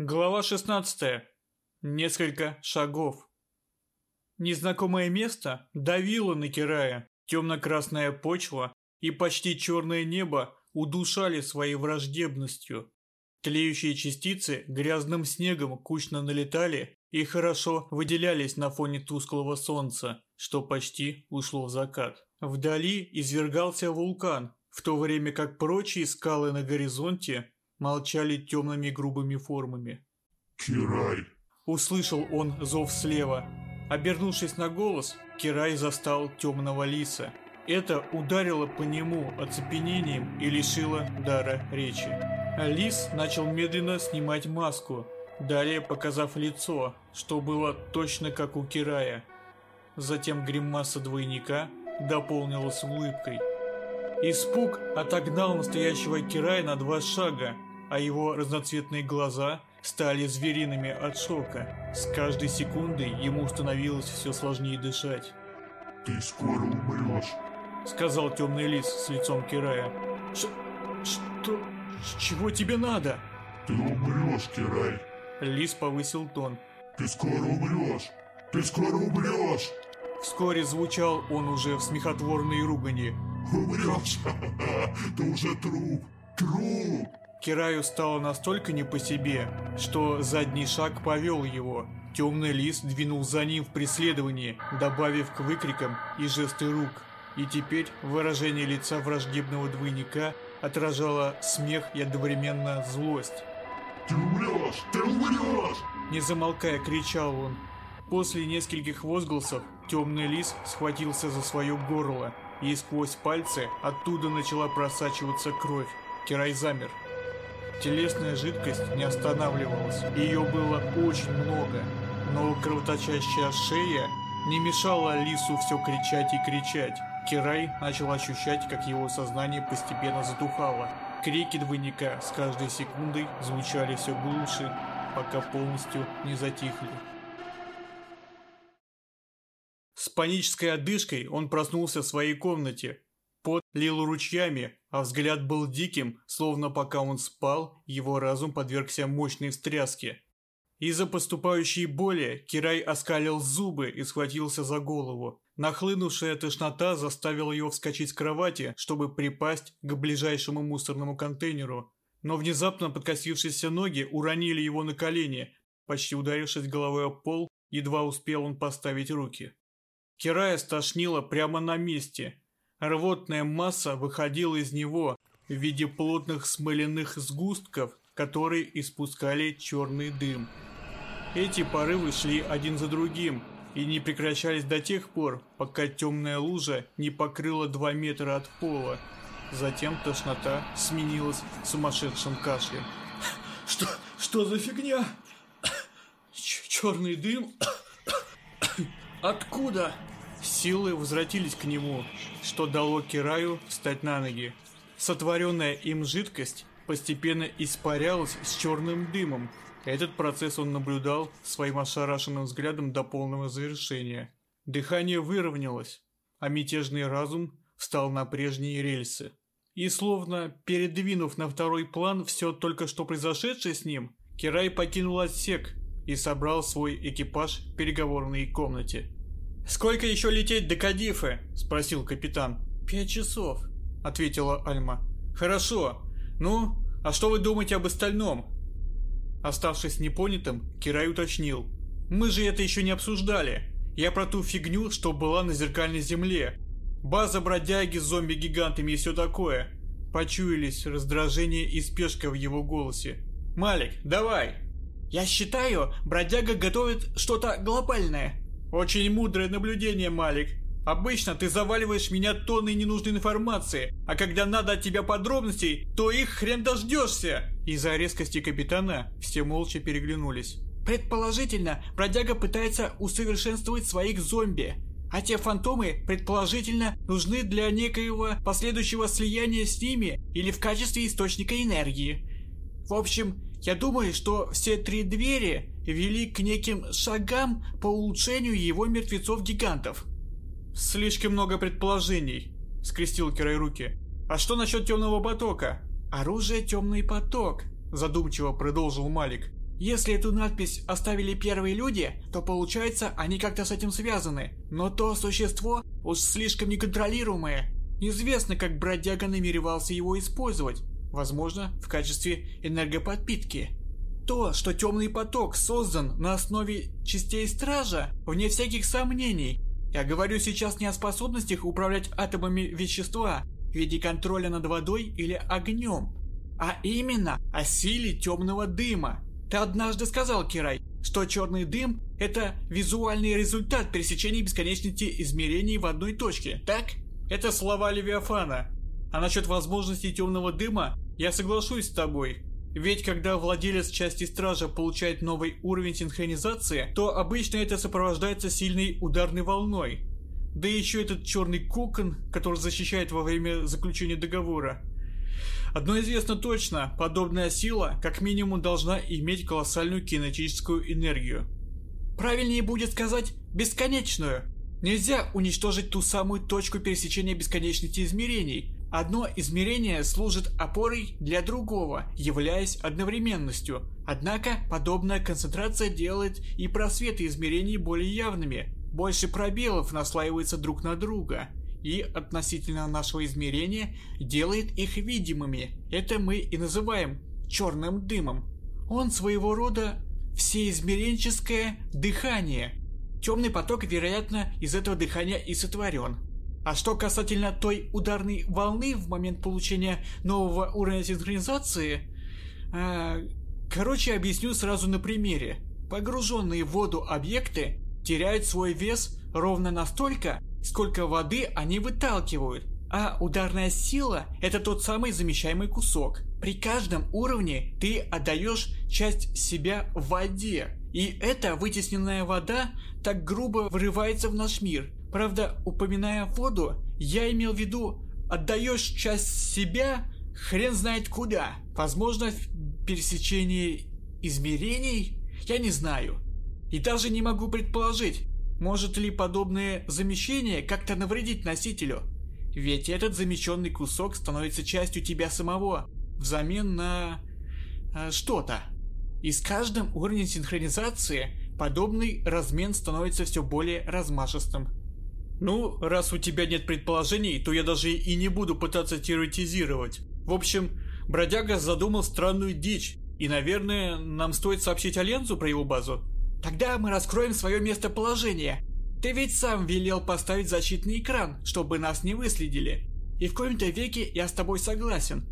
Глава 16. Несколько шагов. Незнакомое место давило на Кирая. Темно-красная почва и почти черное небо удушали своей враждебностью. Тлеющие частицы грязным снегом кучно налетали и хорошо выделялись на фоне тусклого солнца, что почти ушло в закат. Вдали извергался вулкан, в то время как прочие скалы на горизонте молчали темными грубыми формами. «Кирай!» Услышал он зов слева. Обернувшись на голос, Кирай застал темного лиса. Это ударило по нему оцепенением и лишило дара речи. Лис начал медленно снимать маску, далее показав лицо, что было точно как у Кирая. Затем гримаса двойника дополнилась улыбкой. Испуг отогнал настоящего Кирая на два шага, а его разноцветные глаза стали звериными от шока. С каждой секундой ему становилось все сложнее дышать. «Ты скоро умрешь!» Сказал темный лис с лицом Кирая. Что? С чего тебе надо? «Ты умрешь, Кирай!» Лис повысил тон. «Ты скоро умрешь! Ты скоро умрешь!» Вскоре звучал он уже в смехотворной ругани. «Умрешь! Ты уже труп! Труп!» Кираю стало настолько не по себе, что задний шаг повел его. Темный лис двинул за ним в преследовании, добавив к выкрикам и жесты рук. И теперь выражение лица враждебного двойника отражало смех и одновременно злость. «Ты умрешь! Ты умрешь!» Не замолкая, кричал он. После нескольких возгласов темный лис схватился за свое горло, и сквозь пальцы оттуда начала просачиваться кровь. Кирай замер. Телесная жидкость не останавливалась, ее было очень много, но кровоточащая шея не мешала лису все кричать и кричать. Кирай начал ощущать, как его сознание постепенно затухало. Крики двойника с каждой секундой звучали все глуше, пока полностью не затихли. С панической одышкой он проснулся в своей комнате. Пот лил ручьями, а взгляд был диким, словно пока он спал, его разум подвергся мощной встряске. Из-за поступающей боли Кирай оскалил зубы и схватился за голову. Нахлынувшая тошнота заставила его вскочить с кровати, чтобы припасть к ближайшему мусорному контейнеру. Но внезапно подкосившиеся ноги уронили его на колени. Почти ударившись головой о пол, едва успел он поставить руки. Кирая стошнило прямо на месте. Рвотная масса выходила из него в виде плотных смоляных сгустков, которые испускали черный дым. Эти порывы шли один за другим и не прекращались до тех пор, пока темная лужа не покрыла два метра от пола. Затем тошнота сменилась сумасшедшим кашлем. «Что, что за фигня? Черный дым? Откуда?» Силы возвратились к нему, что дало Кираю встать на ноги. Сотворенная им жидкость постепенно испарялась с черным дымом. Этот процесс он наблюдал своим ошарашенным взглядом до полного завершения. Дыхание выровнялось, а мятежный разум встал на прежние рельсы. И словно передвинув на второй план все только что произошедшее с ним, Кирай покинул отсек и собрал свой экипаж в переговорной комнате. «Сколько еще лететь до Кадифы?» – спросил капитан. «Пять часов», – ответила Альма. «Хорошо. Ну, а что вы думаете об остальном?» Оставшись непонятым, Кирай уточнил. «Мы же это еще не обсуждали. Я про ту фигню, что была на зеркальной земле. База бродяги с зомби-гигантами и все такое». Почуялись раздражение и спешка в его голосе. «Малик, давай!» «Я считаю, бродяга готовит что-то глобальное», очень мудрое наблюдение, Малик. Обычно ты заваливаешь меня тонной ненужной информации, а когда надо от тебя подробностей, то их хрен дождешься. Из-за резкости капитана все молча переглянулись. Предположительно, бродяга пытается усовершенствовать своих зомби, а те фантомы, предположительно, нужны для некоего последующего слияния с ними или в качестве источника энергии. В общем, я думаю, что все три двери вели к неким шагам по улучшению его мертвецов-гигантов. «Слишком много предположений», — скрестил Кирай руки. «А что насчет темного потока?» «Оружие темный поток», — задумчиво продолжил Малик. Если эту надпись оставили первые люди, то получается, они как-то с этим связаны. Но то существо уж слишком неконтролируемое. Неизвестно, как бродяга намеревался его использовать. Возможно, в качестве энергоподпитки. То, что темный поток создан на основе частей стража, вне всяких сомнений. Я говорю сейчас не о способностях управлять атомами вещества в виде контроля над водой или огнем, а именно о силе темного дыма. Ты однажды сказал, Кирай, что черный дым – это визуальный результат пересечения бесконечности измерений в одной точке, так? Это слова Левиафана. А насчет возможности темного дыма я соглашусь с тобой. Ведь когда владелец части стража получает новый уровень синхронизации, то обычно это сопровождается сильной ударной волной. Да еще этот черный кокон, который защищает во время заключения договора. Одно известно точно, подобная сила как минимум должна иметь колоссальную кинетическую энергию. Правильнее будет сказать бесконечную. Нельзя уничтожить ту самую точку пересечения бесконечности измерений. Одно измерение служит опорой для другого, являясь одновременностью. Однако подобная концентрация делает и просветы измерений более явными. Больше пробелов наслаивается друг на друга и относительно нашего измерения делает их видимыми. Это мы и называем черным дымом. Он своего рода всеизмеренческое дыхание. Темный поток, вероятно, из этого дыхания и сотворен. А что касательно той ударной волны в момент получения нового уровня синхронизации, э, короче, объясню сразу на примере. Погруженные в воду объекты теряют свой вес ровно настолько, сколько воды они выталкивают. А ударная сила – это тот самый замещаемый кусок. При каждом уровне ты отдаешь часть себя в воде. И эта вытесненная вода так грубо врывается в наш мир. Правда, упоминая воду, я имел в виду, отдаешь часть себя хрен знает куда. Возможно, в пересечении измерений? Я не знаю. И даже не могу предположить, может ли подобное замещение как-то навредить носителю? Ведь этот замещенный кусок становится частью тебя самого, взамен на... Э, что-то. И с каждым уровнем синхронизации подобный размен становится все более размашистым. Ну, раз у тебя нет предположений, то я даже и не буду пытаться теоретизировать. В общем, бродяга задумал странную дичь, и, наверное, нам стоит сообщить Алензу про его базу. Тогда мы раскроем свое местоположение. Ты ведь сам велел поставить защитный экран, чтобы нас не выследили. И в коем-то веке я с тобой согласен.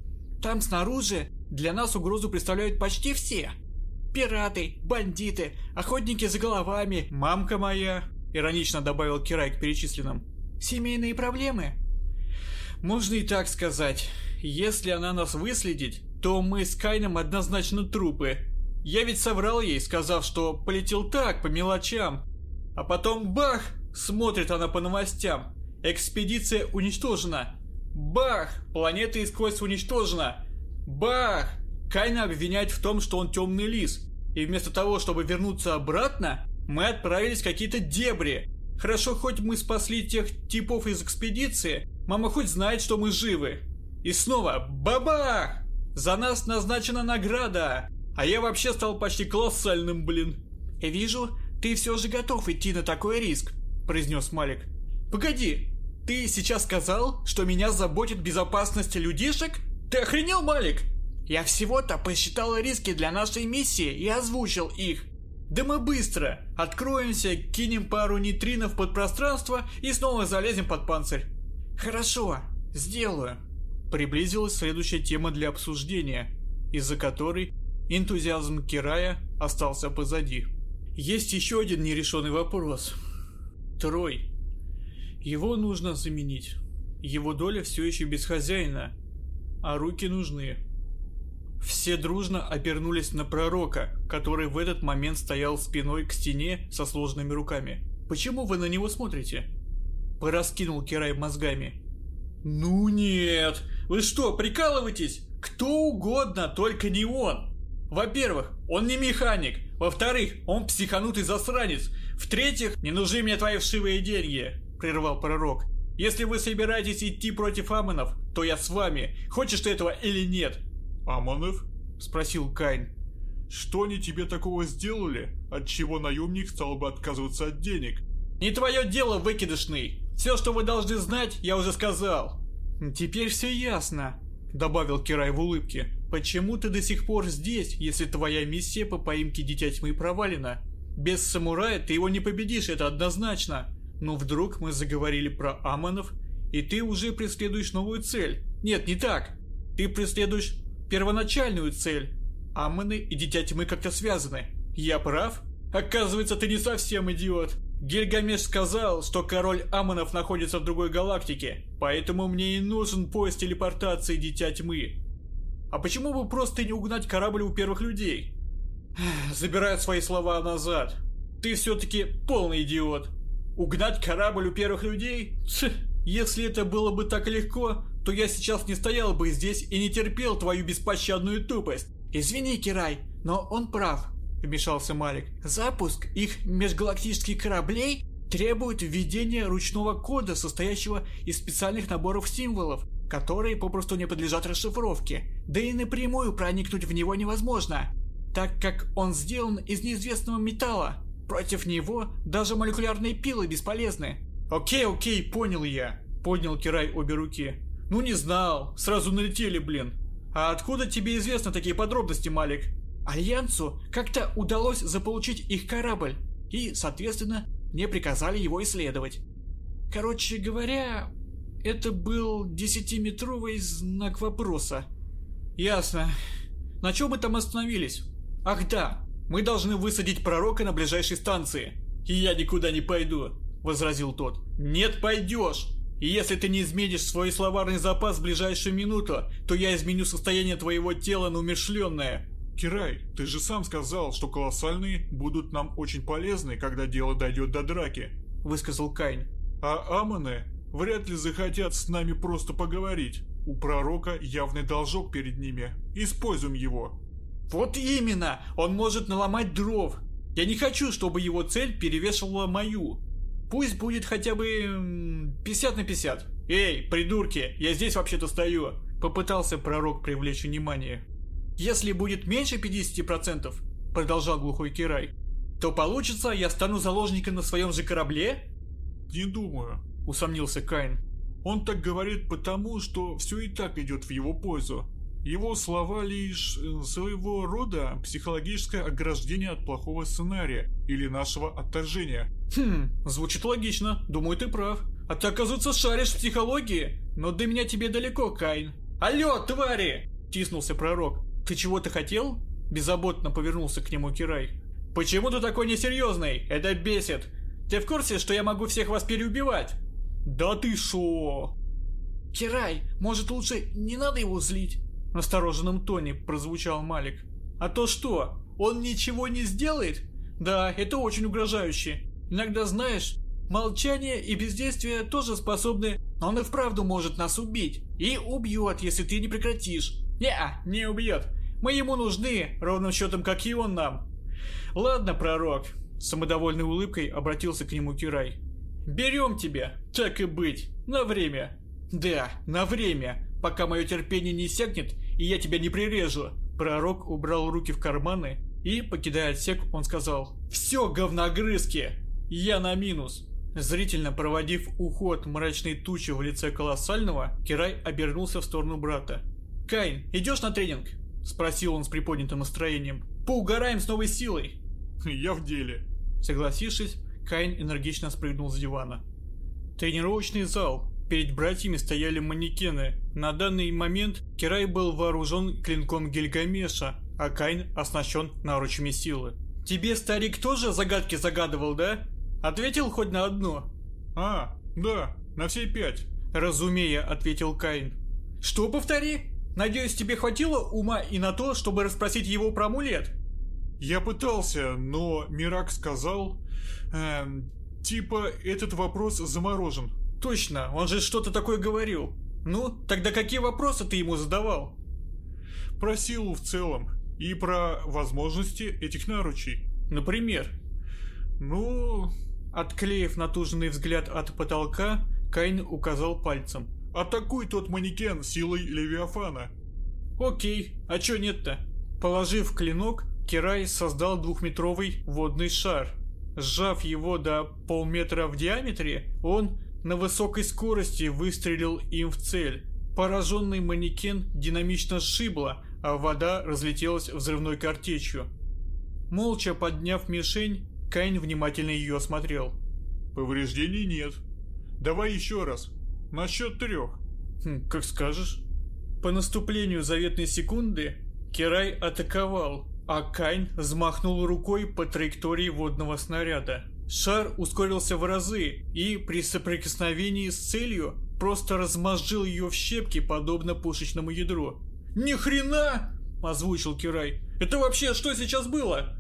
Там снаружи для нас угрозу представляют почти все. Пираты, бандиты, охотники за головами, мамка моя, иронично добавил Кирай к перечисленным. Семейные проблемы? Можно и так сказать. Если она нас выследит, то мы с Кайном однозначно трупы, я ведь соврал ей, сказав, что полетел так, по мелочам. А потом бах! Смотрит она по новостям. Экспедиция уничтожена. Бах! Планета искусств уничтожена. Бах! Кайна обвиняет в том, что он темный лис. И вместо того, чтобы вернуться обратно, мы отправились в какие-то дебри. Хорошо, хоть мы спасли тех типов из экспедиции, мама хоть знает, что мы живы. И снова бабах! За нас назначена награда. А я вообще стал почти колоссальным, блин. Вижу, ты все же готов идти на такой риск, произнес Малик. Погоди, ты сейчас сказал, что меня заботит безопасность людишек? Ты охренел, Малик? Я всего-то посчитал риски для нашей миссии и озвучил их. Да мы быстро откроемся, кинем пару нейтринов под пространство и снова залезем под панцирь. Хорошо, сделаю. Приблизилась следующая тема для обсуждения, из-за которой Энтузиазм Кирая остался позади. Есть еще один нерешенный вопрос. Трой. Его нужно заменить. Его доля все еще без хозяина, а руки нужны. Все дружно обернулись на пророка, который в этот момент стоял спиной к стене со сложными руками. «Почему вы на него смотрите?» Пораскинул Кирай мозгами. «Ну нет! Вы что, прикалываетесь? Кто угодно, только не он!» Во-первых, он не механик. Во-вторых, он психанутый засранец. В-третьих, не нужны мне твои вшивые деньги, прервал пророк. Если вы собираетесь идти против Амонов, то я с вами. Хочешь ты этого или нет? Амонов? Спросил Кайн. Что они тебе такого сделали, от чего наемник стал бы отказываться от денег? Не твое дело, выкидышный. Все, что вы должны знать, я уже сказал. Теперь все ясно, добавил Кирай в улыбке. Почему ты до сих пор здесь, если твоя миссия по поимке Дитя Тьмы провалена? Без самурая ты его не победишь, это однозначно. Но вдруг мы заговорили про Амонов, и ты уже преследуешь новую цель. Нет, не так. Ты преследуешь первоначальную цель. Амоны и Дитя Тьмы как-то связаны. Я прав? Оказывается, ты не совсем идиот. Гильгамеш сказал, что король Амонов находится в другой галактике, поэтому мне и нужен поезд телепортации Дитя Тьмы. А почему бы просто не угнать корабль у первых людей? Забираю свои слова назад. Ты все-таки полный идиот. Угнать корабль у первых людей? Тch, если это было бы так легко, то я сейчас не стоял бы здесь и не терпел твою беспощадную тупость. Извини, Кирай, но он прав вмешался Марик. Запуск их межгалактических кораблей требует введения ручного кода, состоящего из специальных наборов символов, которые попросту не подлежат расшифровке, да и напрямую проникнуть в него невозможно, так как он сделан из неизвестного металла. Против него даже молекулярные пилы бесполезны. Окей, окей, понял я. Поднял Кирай обе руки. Ну не знал, сразу налетели, блин. А откуда тебе известны такие подробности, Малик? Альянсу как-то удалось заполучить их корабль, и, соответственно, мне приказали его исследовать. Короче говоря, это был десятиметровый знак вопроса. Ясно. На чем мы там остановились? Ах да, мы должны высадить пророка на ближайшей станции. И я никуда не пойду, возразил тот. Нет, пойдешь. И если ты не изменишь свой словарный запас в ближайшую минуту, то я изменю состояние твоего тела на умершленное. Кирай, ты же сам сказал, что колоссальные будут нам очень полезны, когда дело дойдет до драки», — высказал Кайн. «А Амоны вряд ли захотят с нами просто поговорить. У пророка явный должок перед ними. Используем его». «Вот именно! Он может наломать дров. Я не хочу, чтобы его цель перевешивала мою. Пусть будет хотя бы 50 на 50. Эй, придурки, я здесь вообще-то стою!» Попытался пророк привлечь внимание. Если будет меньше 50%, продолжал глухой Кирай, то получится, я стану заложником на своем же корабле? Не думаю, усомнился Кайн. Он так говорит потому, что все и так идет в его пользу. Его слова лишь э, своего рода психологическое ограждение от плохого сценария или нашего отторжения. Хм, звучит логично. Думаю, ты прав. А ты, оказывается, шаришь в психологии. Но до меня тебе далеко, Кайн. Алло, твари! Тиснулся пророк. «Ты чего-то хотел?» Беззаботно повернулся к нему Кирай. «Почему ты такой несерьезный? Это бесит! Ты в курсе, что я могу всех вас переубивать?» «Да ты шо?» «Кирай, может лучше не надо его злить?» Настороженном тоне прозвучал Малик. «А то что, он ничего не сделает?» «Да, это очень угрожающе. Иногда, знаешь, молчание и бездействие тоже способны... Он и вправду может нас убить. И убьет, если ты не прекратишь. Не, не убьет. Мы ему нужны, ровным счетом, как и он нам. Ладно, пророк. Самодовольной улыбкой обратился к нему Кирай. Берем тебя, так и быть, на время. Да, на время, пока мое терпение не иссякнет, и я тебя не прирежу. Пророк убрал руки в карманы и, покидая отсек, он сказал «Все, говногрызки! Я на минус!» Зрительно проводив уход мрачной тучи в лице колоссального, Кирай обернулся в сторону брата. «Кайн, идешь на тренинг?» – спросил он с приподнятым настроением. «Поугараем с новой силой!» «Я в деле!» Согласившись, Кайн энергично спрыгнул с дивана. Тренировочный зал. Перед братьями стояли манекены. На данный момент Кирай был вооружен клинком Гильгамеша, а Кайн оснащен наручами силы. «Тебе старик тоже загадки загадывал, да? Ответил хоть на одну?» «А, да, на все пять», — разумея, ответил Кайн. «Что, повтори?» Надеюсь, тебе хватило ума и на то, чтобы расспросить его про амулет? Я пытался, но Мирак сказал... Эм, типа, этот вопрос заморожен. Точно, он же что-то такое говорил. Ну, тогда какие вопросы ты ему задавал? Про силу в целом и про возможности этих наручей. Например? Ну... Отклеив натуженный взгляд от потолка, Кайн указал пальцем. Атакуй тот манекен силой Левиафана. Окей, а чё нет-то? Положив клинок, Кирай создал двухметровый водный шар. Сжав его до полметра в диаметре, он на высокой скорости выстрелил им в цель. Пораженный манекен динамично сшибло, а вода разлетелась взрывной картечью. Молча подняв мишень, Кайн внимательно ее осмотрел. Повреждений нет. Давай еще раз. На счет трех. Хм, как скажешь. По наступлению заветной секунды Кирай атаковал, а Кайн взмахнул рукой по траектории водного снаряда. Шар ускорился в разы и при соприкосновении с целью просто размозжил ее в щепки, подобно пушечному ядру. «Ни хрена!» – озвучил Кирай. «Это вообще что сейчас было?»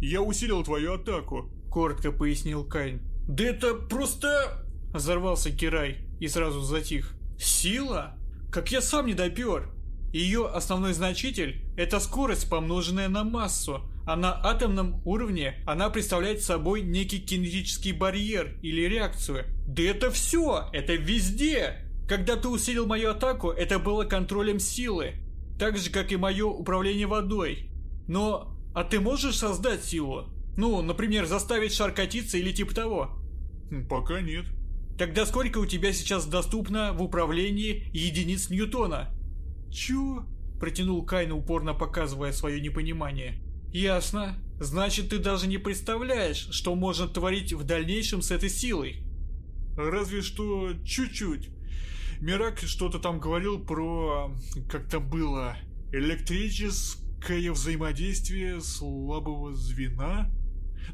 «Я усилил твою атаку», – коротко пояснил Кайн. «Да это просто...» – взорвался Кирай и сразу затих. «Сила? Как я сам не допер!» Ее основной значитель – это скорость, помноженная на массу, а на атомном уровне она представляет собой некий кинетический барьер или реакцию. Да это все! Это везде! Когда ты усилил мою атаку, это было контролем силы. Так же, как и мое управление водой. Но... А ты можешь создать силу? Ну, например, заставить шар катиться или типа того? Пока нет. Тогда сколько у тебя сейчас доступно в управлении единиц Ньютона? Чё? Протянул Кайн, упорно показывая свое непонимание. Ясно. Значит, ты даже не представляешь, что можно творить в дальнейшем с этой силой. Разве что чуть-чуть. Мирак что-то там говорил про... Как там было? Электрическое взаимодействие слабого звена?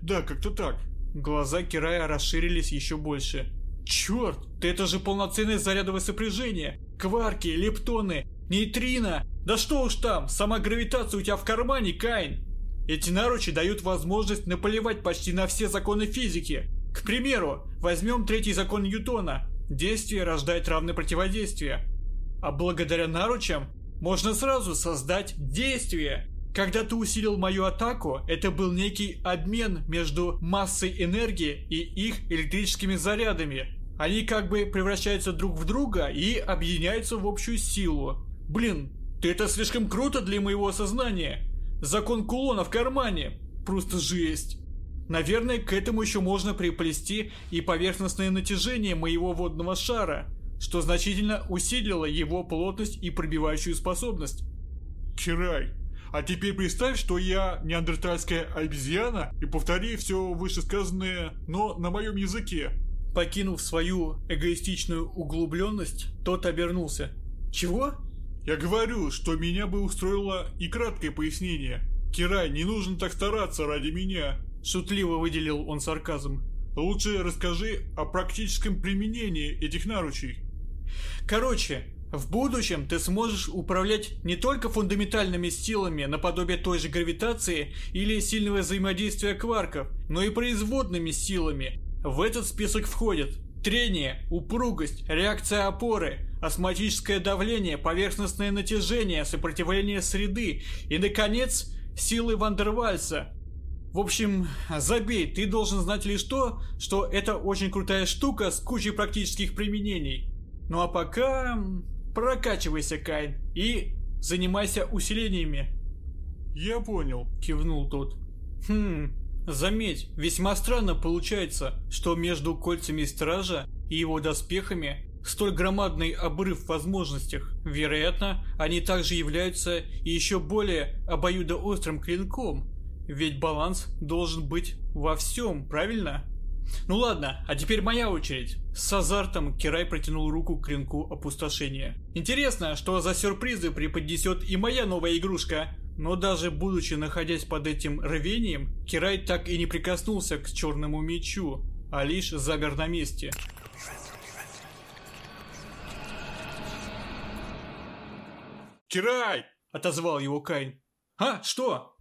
Да, как-то так. Глаза Кирая расширились еще больше. Черт, ты это же полноценное зарядовое сопряжение. Кварки, лептоны, нейтрино. Да что уж там, сама гравитация у тебя в кармане, Кайн. Эти наручи дают возможность наплевать почти на все законы физики. К примеру, возьмем третий закон Ньютона. Действие рождает равное противодействие. А благодаря наручам можно сразу создать действие. Когда ты усилил мою атаку, это был некий обмен между массой энергии и их электрическими зарядами. Они как бы превращаются друг в друга и объединяются в общую силу. Блин, ты это слишком круто для моего сознания. Закон кулона в кармане. Просто жесть. Наверное, к этому еще можно приплести и поверхностное натяжение моего водного шара, что значительно усилило его плотность и пробивающую способность. Кирай, а теперь представь, что я неандертальская обезьяна и повтори все вышесказанное, но на моем языке. Покинув свою эгоистичную углубленность, тот обернулся. Чего? Я говорю, что меня бы устроило и краткое пояснение. Кирай, не нужно так стараться ради меня. Шутливо выделил он сарказм. Лучше расскажи о практическом применении этих наручей. Короче, в будущем ты сможешь управлять не только фундаментальными силами наподобие той же гравитации или сильного взаимодействия кварков, но и производными силами. В этот список входят трение, упругость, реакция опоры, осмотическое давление, поверхностное натяжение, сопротивление среды и, наконец, силы Вандервальса. В общем, забей, ты должен знать лишь то, что это очень крутая штука с кучей практических применений. Ну а пока прокачивайся, Кайн, и занимайся усилениями. Я понял, кивнул тот. Хм, заметь, весьма странно получается, что между кольцами стража и его доспехами столь громадный обрыв в возможностях. Вероятно, они также являются еще более обоюдоострым клинком. Ведь баланс должен быть во всем, правильно? Ну ладно, а теперь моя очередь. С азартом Кирай протянул руку к клинку опустошения. Интересно, что за сюрпризы преподнесет и моя новая игрушка. Но даже будучи находясь под этим рвением, Кирай так и не прикоснулся к черному мечу, а лишь загор на месте. «Кирай!» — отозвал его Кайн. «А, что?»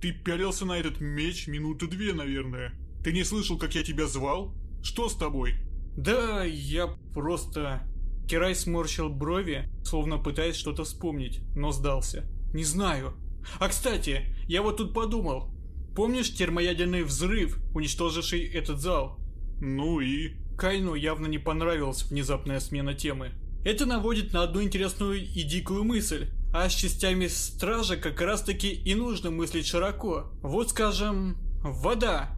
«Ты пялился на этот меч минуты две, наверное». Ты не слышал, как я тебя звал? Что с тобой? Да, я просто... Кирай сморщил брови, словно пытаясь что-то вспомнить, но сдался. Не знаю. А кстати, я вот тут подумал. Помнишь термоядерный взрыв, уничтоживший этот зал? Ну и? Кайну явно не понравилась внезапная смена темы. Это наводит на одну интересную и дикую мысль. А с частями стража как раз таки и нужно мыслить широко. Вот скажем, вода.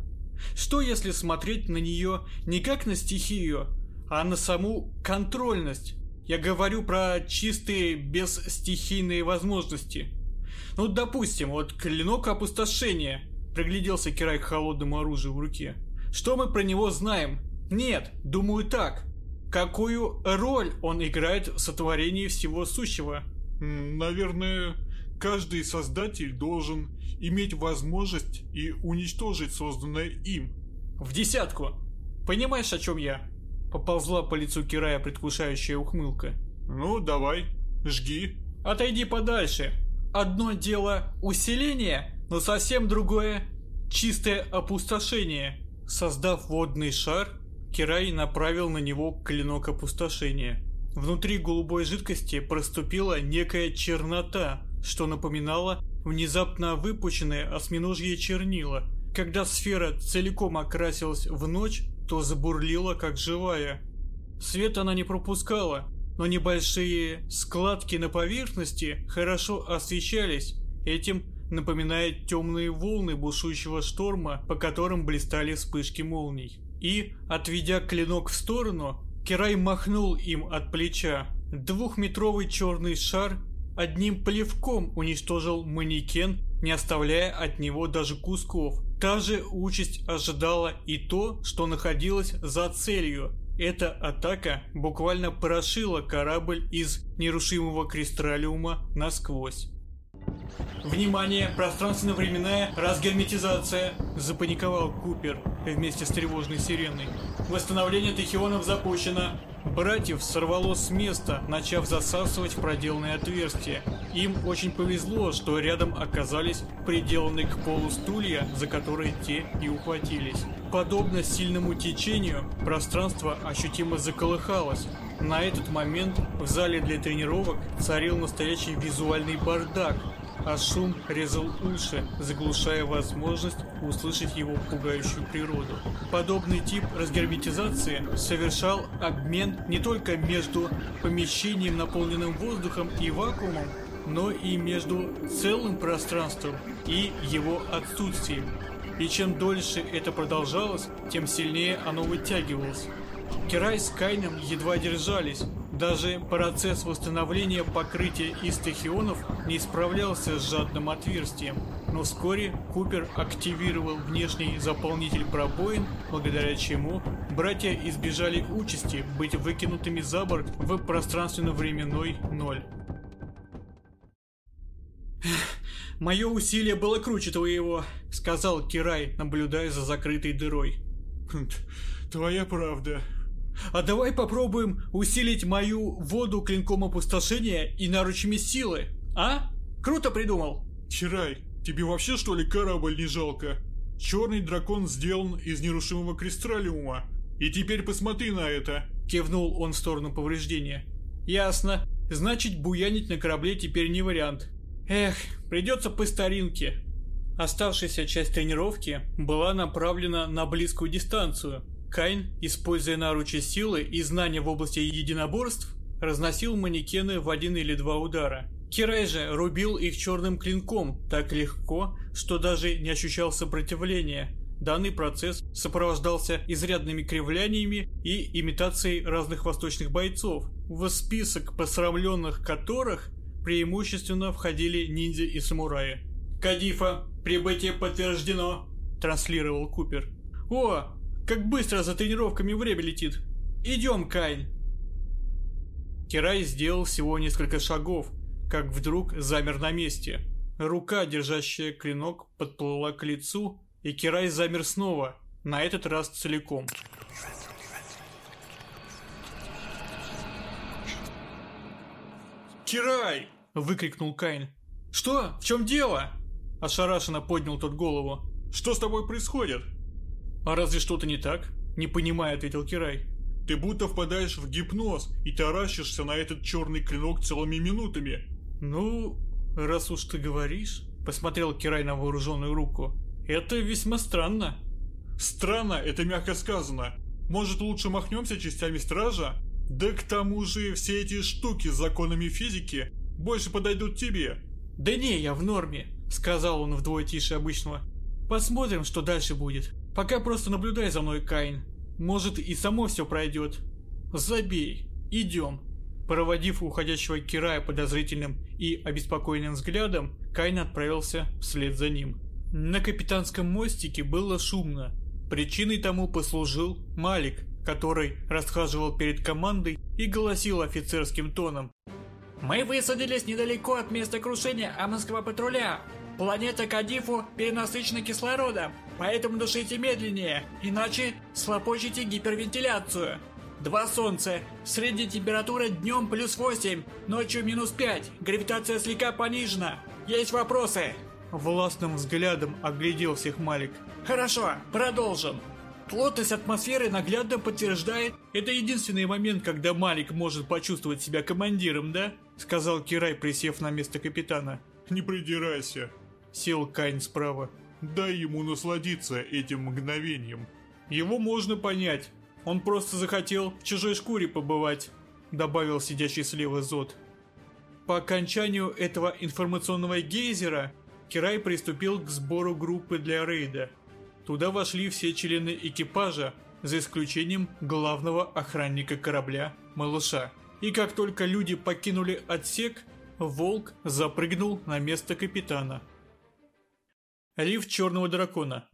Что если смотреть на нее не как на стихию, а на саму контрольность? Я говорю про чистые бесстихийные возможности. Ну, допустим, вот клинок опустошения. Пригляделся Кирай к холодному оружию в руке. Что мы про него знаем? Нет, думаю так. Какую роль он играет в сотворении всего сущего? Наверное, каждый создатель должен иметь возможность и уничтожить созданное им. В десятку. Понимаешь, о чем я? Поползла по лицу Кирая предвкушающая ухмылка. Ну, давай, жги. Отойди подальше. Одно дело усиление, но совсем другое чистое опустошение. Создав водный шар, Кирай направил на него клинок опустошения. Внутри голубой жидкости проступила некая чернота, что напоминало внезапно выпущенное осьминожье чернила. Когда сфера целиком окрасилась в ночь, то забурлила как живая. Свет она не пропускала, но небольшие складки на поверхности хорошо освещались, этим напоминая темные волны бушующего шторма, по которым блистали вспышки молний. И, отведя клинок в сторону, Кирай махнул им от плеча. Двухметровый черный шар одним плевком уничтожил манекен, не оставляя от него даже кусков. Та же участь ожидала и то, что находилось за целью. Эта атака буквально прошила корабль из нерушимого кристаллиума насквозь. «Внимание! Пространственно-временная разгерметизация!» – запаниковал Купер вместе с тревожной сиреной. «Восстановление тахионов запущено!» Братьев сорвало с места, начав засасывать в проделанное отверстие. Им очень повезло, что рядом оказались приделанные к полу стулья, за которые те и ухватились. Подобно сильному течению, пространство ощутимо заколыхалось. На этот момент в зале для тренировок царил настоящий визуальный бардак – а шум резал уши, заглушая возможность услышать его пугающую природу. Подобный тип разгерметизации совершал обмен не только между помещением, наполненным воздухом и вакуумом, но и между целым пространством и его отсутствием. И чем дольше это продолжалось, тем сильнее оно вытягивалось. Кирай с Кайном едва держались, даже процесс восстановления покрытия из тахионов не справлялся с жадным отверстием, но вскоре Купер активировал внешний заполнитель пробоин, благодаря чему братья избежали участи быть выкинутыми за борт в пространственно-временной ноль. «Мое усилие было круче твоего», — сказал Кирай, наблюдая за закрытой дырой. «Хм, «Твоя правда», а давай попробуем усилить мою воду клинком опустошения и наручами силы, а? Круто придумал. Чирай, тебе вообще что ли корабль не жалко? Черный дракон сделан из нерушимого кристаллиума. И теперь посмотри на это. Кивнул он в сторону повреждения. Ясно. Значит, буянить на корабле теперь не вариант. Эх, придется по старинке. Оставшаяся часть тренировки была направлена на близкую дистанцию, Кайн, используя наручи силы и знания в области единоборств, разносил манекены в один или два удара. Кирай же рубил их черным клинком так легко, что даже не ощущал сопротивления. Данный процесс сопровождался изрядными кривляниями и имитацией разных восточных бойцов, в список посрамленных которых преимущественно входили ниндзя и самураи. «Кадифа, прибытие подтверждено», – транслировал Купер. «О, как быстро за тренировками время летит. Идем, Кайн. Кирай сделал всего несколько шагов, как вдруг замер на месте. Рука, держащая клинок, подплыла к лицу, и Кирай замер снова, на этот раз целиком. «Кирай!» – выкрикнул Кайн. «Что? В чем дело?» – ошарашенно поднял тот голову. «Что с тобой происходит?» «А разве что-то не так?» Не понимая, ответил Кирай. «Ты будто впадаешь в гипноз и таращишься на этот черный клинок целыми минутами». «Ну, раз уж ты говоришь...» Посмотрел Кирай на вооруженную руку. «Это весьма странно». «Странно, это мягко сказано. Может, лучше махнемся частями стража? Да к тому же все эти штуки с законами физики больше подойдут тебе. Да не, я в норме, сказал он вдвое тише обычного. Посмотрим, что дальше будет. Пока просто наблюдай за мной, Кайн. Может и само все пройдет. Забей. Идем. Проводив уходящего Кирая подозрительным и обеспокоенным взглядом, Кайн отправился вслед за ним. На капитанском мостике было шумно. Причиной тому послужил Малик, который расхаживал перед командой и голосил офицерским тоном. «Мы высадились недалеко от места крушения Амонского патруля. Планета Кадифу перенасыщена кислородом, поэтому дышите медленнее, иначе слопочете гипервентиляцию. Два солнца, средняя температура днем плюс 8, ночью минус 5, гравитация слегка понижена. Есть вопросы?» Властным взглядом оглядел всех Малик. «Хорошо, продолжим. Плотность атмосферы наглядно подтверждает... Это единственный момент, когда Малик может почувствовать себя командиром, да? Сказал Кирай, присев на место капитана. Не придирайся. Сел Кайн справа. Дай ему насладиться этим мгновением. Его можно понять. Он просто захотел в чужой шкуре побывать, добавил сидящий слева Зод. По окончанию этого информационного гейзера Кирай приступил к сбору группы для рейда. Туда вошли все члены экипажа, за исключением главного охранника корабля, малыша. И как только люди покинули отсек, Волк запрыгнул на место капитана. Лифт черного дракона.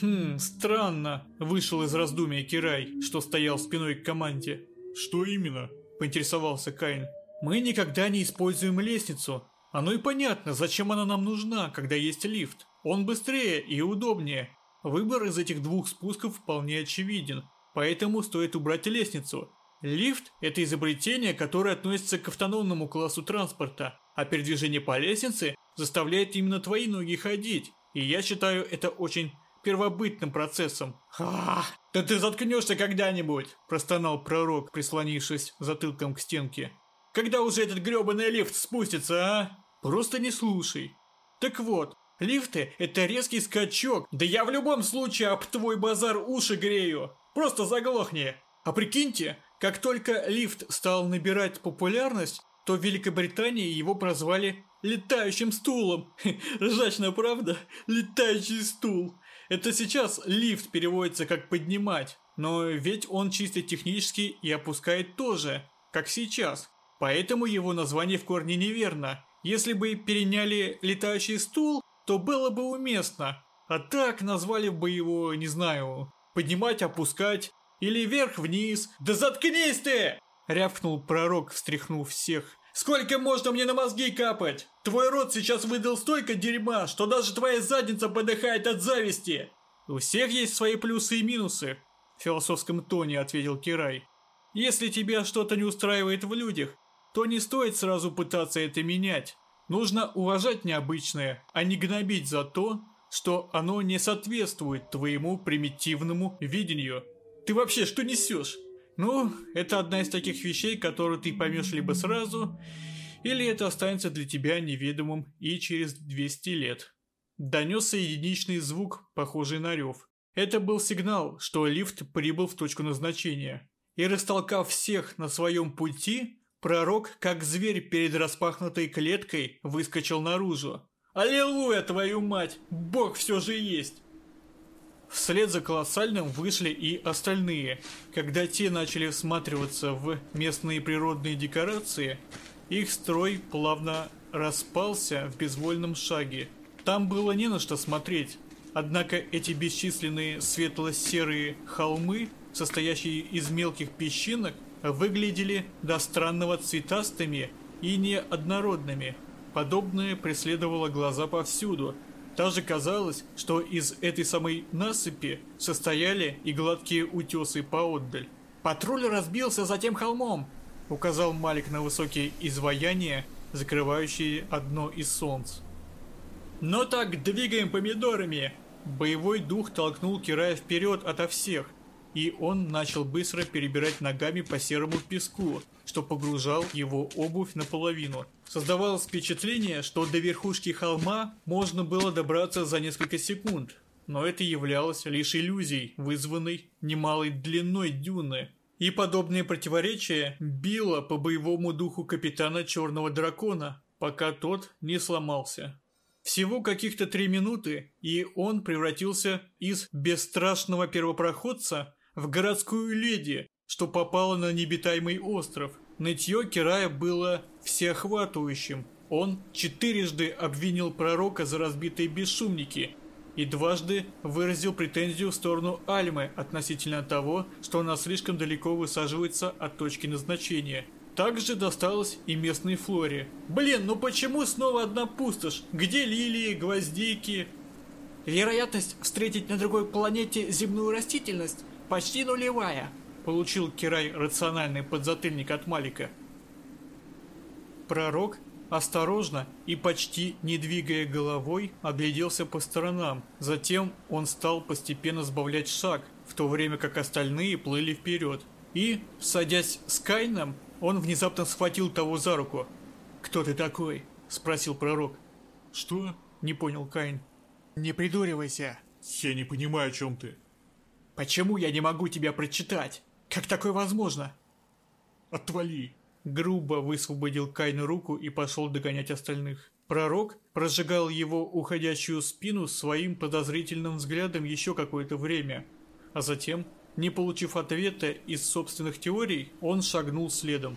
Хм, странно, вышел из раздумия Кирай, что стоял спиной к команде. Что именно? Поинтересовался Кайн. Мы никогда не используем лестницу. Оно и понятно, зачем она нам нужна, когда есть лифт. Он быстрее и удобнее. Выбор из этих двух спусков вполне очевиден, поэтому стоит убрать лестницу. Лифт – это изобретение, которое относится к автономному классу транспорта, а передвижение по лестнице заставляет именно твои ноги ходить, и я считаю это очень первобытным процессом. «Ах, да ты заткнешься когда-нибудь!» – простонал пророк, прислонившись затылком к стенке. «Когда уже этот грёбаный лифт спустится, а?» «Просто не слушай». Так вот, лифты – это резкий скачок. Да я в любом случае об твой базар уши грею. Просто заглохни. А прикиньте, как только лифт стал набирать популярность, то в Великобритании его прозвали «летающим стулом». Ржачно, правда? Летающий стул. Это сейчас лифт переводится как «поднимать», но ведь он чисто технически и опускает тоже, как сейчас. Поэтому его название в корне неверно. Если бы переняли летающий стул, то было бы уместно. А так назвали бы его, не знаю, поднимать, опускать или вверх-вниз. Да заткнись ты! Рявкнул пророк, встряхнув всех. Сколько можно мне на мозги капать? Твой рот сейчас выдал столько дерьма, что даже твоя задница подыхает от зависти. У всех есть свои плюсы и минусы, в философском тоне ответил Кирай. Если тебя что-то не устраивает в людях, то не стоит сразу пытаться это менять. Нужно уважать необычное, а не гнобить за то, что оно не соответствует твоему примитивному видению. Ты вообще что несешь? Ну, это одна из таких вещей, которую ты поймешь либо сразу, или это останется для тебя неведомым и через 200 лет. Донесся единичный звук, похожий на рев. Это был сигнал, что лифт прибыл в точку назначения. И растолкав всех на своем пути, Пророк, как зверь перед распахнутой клеткой, выскочил наружу. «Аллилуйя, твою мать! Бог все же есть!» Вслед за колоссальным вышли и остальные. Когда те начали всматриваться в местные природные декорации, их строй плавно распался в безвольном шаге. Там было не на что смотреть. Однако эти бесчисленные светло-серые холмы, состоящие из мелких песчинок, выглядели до странного цветастыми и неоднородными. Подобное преследовало глаза повсюду. Даже казалось, что из этой самой насыпи состояли и гладкие утесы поотдаль. «Патруль разбился за тем холмом», — указал Малик на высокие изваяния, закрывающие одно из солнц. «Ну так, двигаем помидорами!» Боевой дух толкнул Кирая вперед ото всех, и он начал быстро перебирать ногами по серому песку, что погружал его обувь наполовину. Создавалось впечатление, что до верхушки холма можно было добраться за несколько секунд, но это являлось лишь иллюзией, вызванной немалой длиной дюны. И подобное противоречие било по боевому духу капитана Черного Дракона, пока тот не сломался. Всего каких-то три минуты, и он превратился из бесстрашного первопроходца в городскую леди, что попало на необитаемый остров. Нытье Кирая было всеохватывающим. Он четырежды обвинил пророка за разбитые бесшумники и дважды выразил претензию в сторону Альмы относительно того, что она слишком далеко высаживается от точки назначения. Также досталось и местной флоре. Блин, ну почему снова одна пустошь? Где лилии, гвоздики? Вероятность встретить на другой планете земную растительность почти нулевая. Получил Кирай рациональный подзатыльник от Малика. Пророк осторожно и почти не двигая головой, огляделся по сторонам. Затем он стал постепенно сбавлять шаг, в то время как остальные плыли вперед. И, садясь с Кайном, он внезапно схватил того за руку. «Кто ты такой?» – спросил пророк. «Что?» – не понял Кайн. «Не придуривайся». «Я не понимаю, о чем ты». «Почему я не могу тебя прочитать? Как такое возможно?» «Отвали!» Грубо высвободил Кайн руку и пошел догонять остальных. Пророк прожигал его уходящую спину своим подозрительным взглядом еще какое-то время, а затем, не получив ответа из собственных теорий, он шагнул следом.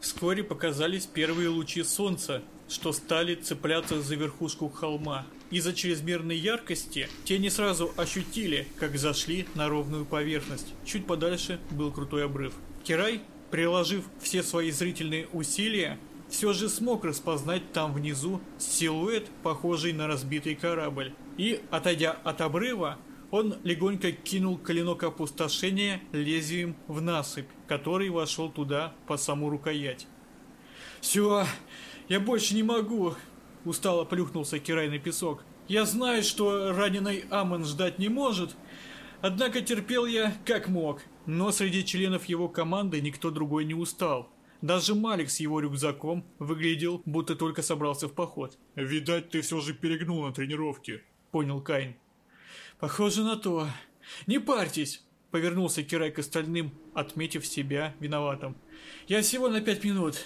Вскоре показались первые лучи солнца, что стали цепляться за верхушку холма. Из-за чрезмерной яркости те не сразу ощутили, как зашли на ровную поверхность. Чуть подальше был крутой обрыв. Кирай приложив все свои зрительные усилия, все же смог распознать там внизу силуэт, похожий на разбитый корабль. И, отойдя от обрыва, он легонько кинул клинок опустошения лезвием в насыпь, который вошел туда по саму рукоять. «Все, я больше не могу!» – устало плюхнулся Кирай на песок. «Я знаю, что раненый Амон ждать не может, однако терпел я как мог. Но среди членов его команды никто другой не устал. Даже Малик с его рюкзаком выглядел, будто только собрался в поход. «Видать, ты все же перегнул на тренировке», — понял Кайн. «Похоже на то. Не парьтесь», — повернулся Кирай к остальным, отметив себя виноватым. «Я всего на пять минут.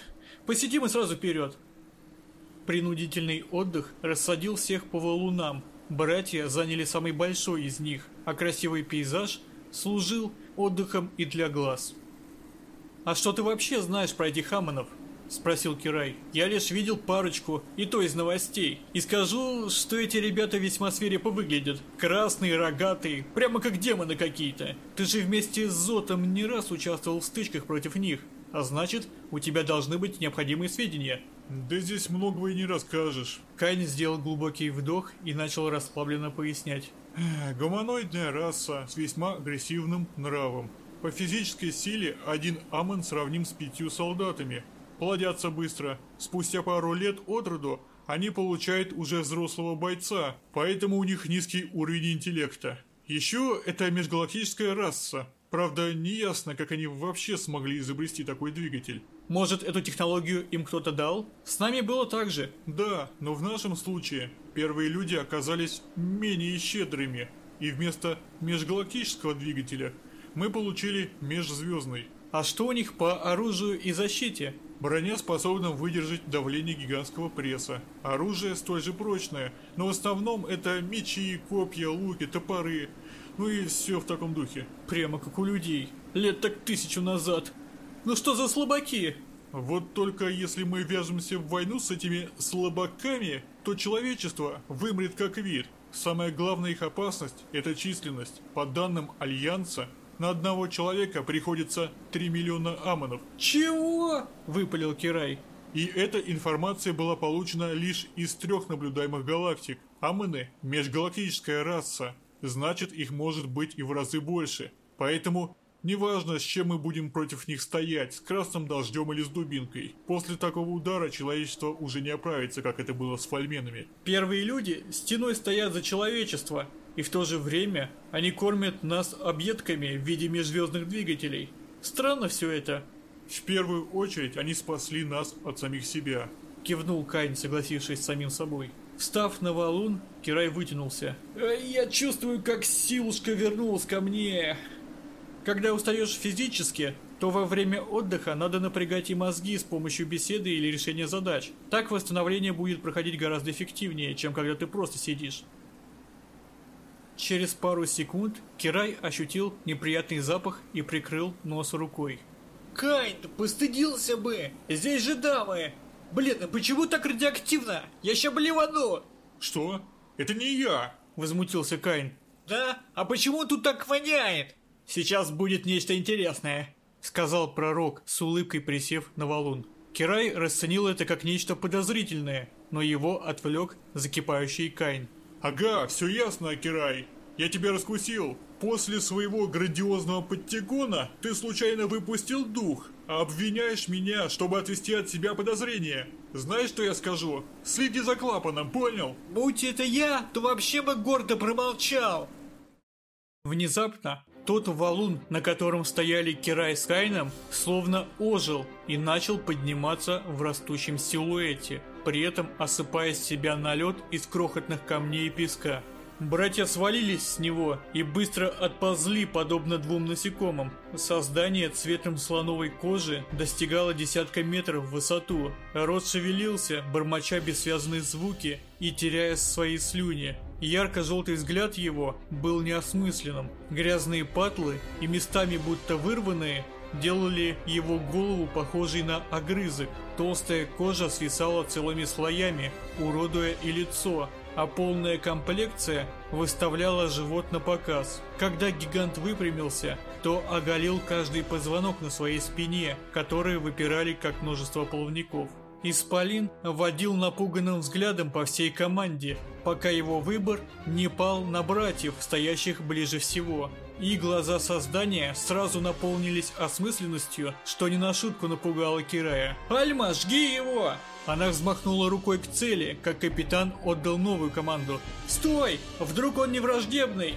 Посидим и сразу вперед». Принудительный отдых рассадил всех по валунам. Братья заняли самый большой из них, а красивый пейзаж служил отдыхом и для глаз. «А что ты вообще знаешь про этих Хаманов?» – спросил Кирай. «Я лишь видел парочку, и то из новостей. И скажу, что эти ребята весьма свирепо выглядят. Красные, рогатые, прямо как демоны какие-то. Ты же вместе с Зотом не раз участвовал в стычках против них. А значит, у тебя должны быть необходимые сведения». «Да здесь многого и не расскажешь». Кайн сделал глубокий вдох и начал расслабленно пояснять. Гуманоидная раса с весьма агрессивным нравом. По физической силе один Амон сравним с пятью солдатами. Плодятся быстро. Спустя пару лет от роду они получают уже взрослого бойца, поэтому у них низкий уровень интеллекта. Еще это межгалактическая раса. Правда, не ясно, как они вообще смогли изобрести такой двигатель. Может, эту технологию им кто-то дал? С нами было так же. Да, но в нашем случае первые люди оказались менее щедрыми, и вместо межгалактического двигателя мы получили межзвездный. А что у них по оружию и защите? Броня способна выдержать давление гигантского пресса. Оружие столь же прочное, но в основном это мечи, копья, луки, топоры. Ну и все в таком духе. Прямо как у людей. Лет так тысячу назад. Ну что за слабаки? Вот только если мы вяжемся в войну с этими слабаками, то человечество вымрет как вид. Самая главная их опасность – это численность. По данным Альянса, на одного человека приходится 3 миллиона амонов. «Чего?» – выпалил Кирай. И эта информация была получена лишь из трех наблюдаемых галактик. Амоны – межгалактическая раса, значит их может быть и в разы больше. Поэтому Неважно, с чем мы будем против них стоять, с красным дождем или с дубинкой. После такого удара человечество уже не оправится, как это было с фольменами. Первые люди стеной стоят за человечество, и в то же время они кормят нас объедками в виде межзвездных двигателей. Странно все это. В первую очередь они спасли нас от самих себя. Кивнул Кайн, согласившись с самим собой. Встав на валун, Кирай вытянулся. «Э, «Я чувствую, как силушка вернулась ко мне!» Когда устаешь физически, то во время отдыха надо напрягать и мозги с помощью беседы или решения задач. Так восстановление будет проходить гораздо эффективнее, чем когда ты просто сидишь. Через пару секунд Кирай ощутил неприятный запах и прикрыл нос рукой. Кайн, постыдился бы! Здесь же дамы! Блин, а почему так радиоактивно? Я ща блевану! Что? Это не я! Возмутился Кайн. Да? А почему тут так воняет? Сейчас будет нечто интересное, сказал пророк, с улыбкой присев на валун. Кирай расценил это как нечто подозрительное, но его отвлек закипающий Кайн. Ага, все ясно, Акирай. Я тебя раскусил. После своего грандиозного подтягона ты случайно выпустил дух, а обвиняешь меня, чтобы отвести от себя подозрения. Знаешь, что я скажу? Следи за клапаном, понял? Будь это я, то вообще бы гордо промолчал. Внезапно тот валун, на котором стояли Кирай с Кайном, словно ожил и начал подниматься в растущем силуэте, при этом осыпая с себя на лед из крохотных камней и песка. Братья свалились с него и быстро отползли, подобно двум насекомым. Создание цветом слоновой кожи достигало десятка метров в высоту. Рот шевелился, бормоча бессвязные звуки и теряя свои слюни. Ярко-желтый взгляд его был неосмысленным. Грязные патлы и местами будто вырванные делали его голову похожей на огрызок. Толстая кожа свисала целыми слоями, уродуя и лицо, а полная комплекция выставляла живот на показ. Когда гигант выпрямился, то оголил каждый позвонок на своей спине, которые выпирали как множество плавников. Исполин водил напуганным взглядом по всей команде, пока его выбор не пал на братьев, стоящих ближе всего. И глаза создания сразу наполнились осмысленностью, что не на шутку напугало Кирая. «Альма, жги его!» Она взмахнула рукой к цели, как капитан отдал новую команду. «Стой! Вдруг он не враждебный!»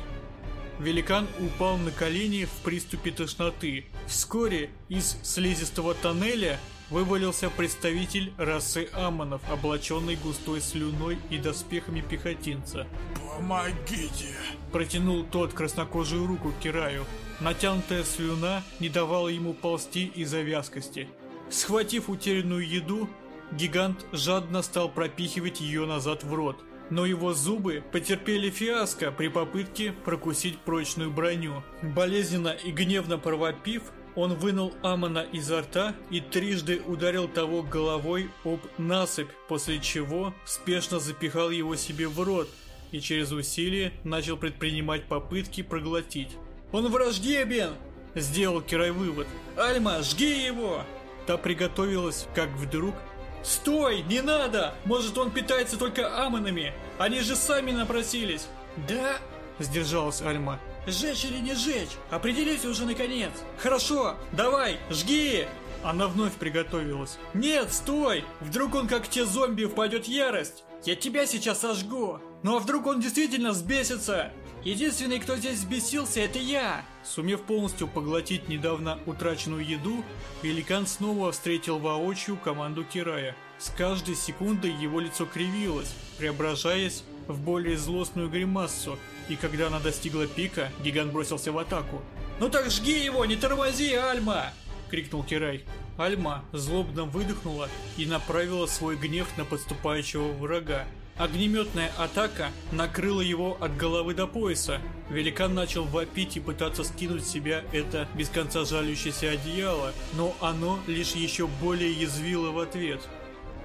Великан упал на колени в приступе тошноты. Вскоре из слизистого тоннеля вывалился представитель расы Амонов, облаченный густой слюной и доспехами пехотинца. «Помогите!» Протянул тот краснокожую руку к Кираю. Натянутая слюна не давала ему ползти из-за вязкости. Схватив утерянную еду, гигант жадно стал пропихивать ее назад в рот. Но его зубы потерпели фиаско при попытке прокусить прочную броню. Болезненно и гневно провопив, он вынул Амона изо рта и трижды ударил того головой об насыпь, после чего спешно запихал его себе в рот и через усилие начал предпринимать попытки проглотить. «Он враждебен!» – сделал Кирай вывод. «Альма, жги его!» Та приготовилась, как вдруг «Стой! Не надо! Может, он питается только амонами? Они же сами напросились!» «Да?» – сдержалась Альма. «Сжечь или не сжечь? Определись уже наконец!» «Хорошо! Давай! Жги!» Она вновь приготовилась. «Нет, стой! Вдруг он, как те зомби, впадет в ярость! Я тебя сейчас сожгу! Ну а вдруг он действительно взбесится? Единственный, кто здесь взбесился, это я!» Сумев полностью поглотить недавно утраченную еду, великан снова встретил воочию команду Кирая. С каждой секундой его лицо кривилось, преображаясь в более злостную гримассу, и когда она достигла пика, гигант бросился в атаку. «Ну так жги его, не тормози, Альма!» — крикнул Кирай. Альма злобно выдохнула и направила свой гнев на подступающего врага. Огнеметная атака накрыла его от головы до пояса. Великан начал вопить и пытаться скинуть с себя это без конца жалющееся одеяло, но оно лишь еще более язвило в ответ.